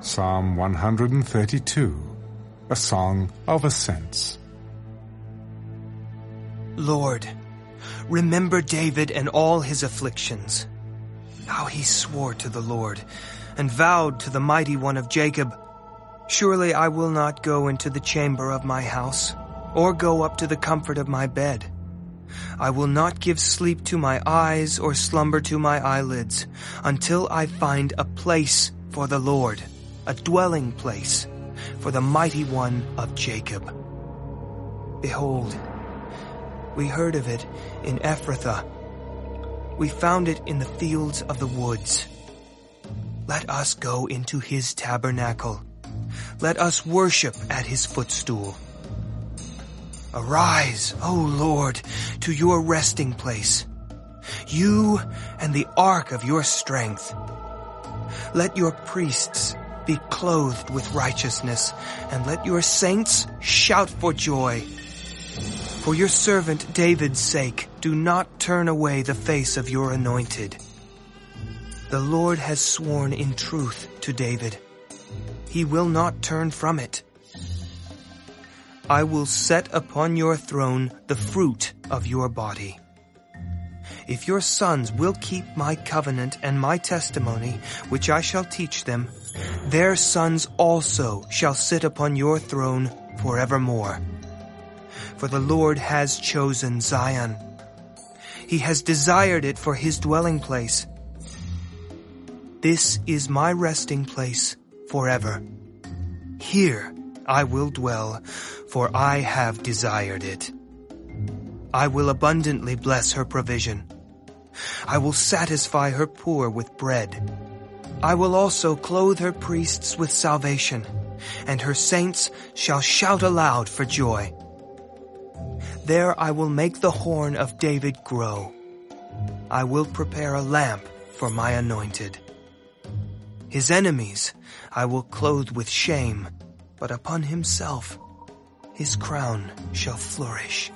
Psalm 132, a song of ascents. Lord, remember David and all his afflictions. How he swore to the Lord and vowed to the mighty one of Jacob, Surely I will not go into the chamber of my house, or go up to the comfort of my bed. I will not give sleep to my eyes or slumber to my eyelids until I find a place for the Lord, a dwelling place for the mighty one of Jacob. Behold, we heard of it in Ephrathah. We found it in the fields of the woods. Let us go into his tabernacle. Let us worship at his footstool. Arise, O Lord, to your resting place, you and the ark of your strength. Let your priests be clothed with righteousness, and let your saints shout for joy. For your servant David's sake, do not turn away the face of your anointed. The Lord has sworn in truth to David. He will not turn from it. I will set upon your throne the fruit of your body. If your sons will keep my covenant and my testimony, which I shall teach them, their sons also shall sit upon your throne forevermore. For the Lord has chosen Zion. He has desired it for his dwelling place. This is my resting place forever. Here I will dwell, for I have desired it. I will abundantly bless her provision. I will satisfy her poor with bread. I will also clothe her priests with salvation, and her saints shall shout aloud for joy. There I will make the horn of David grow. I will prepare a lamp for my anointed. His enemies I will clothe with shame, but upon himself his crown shall flourish.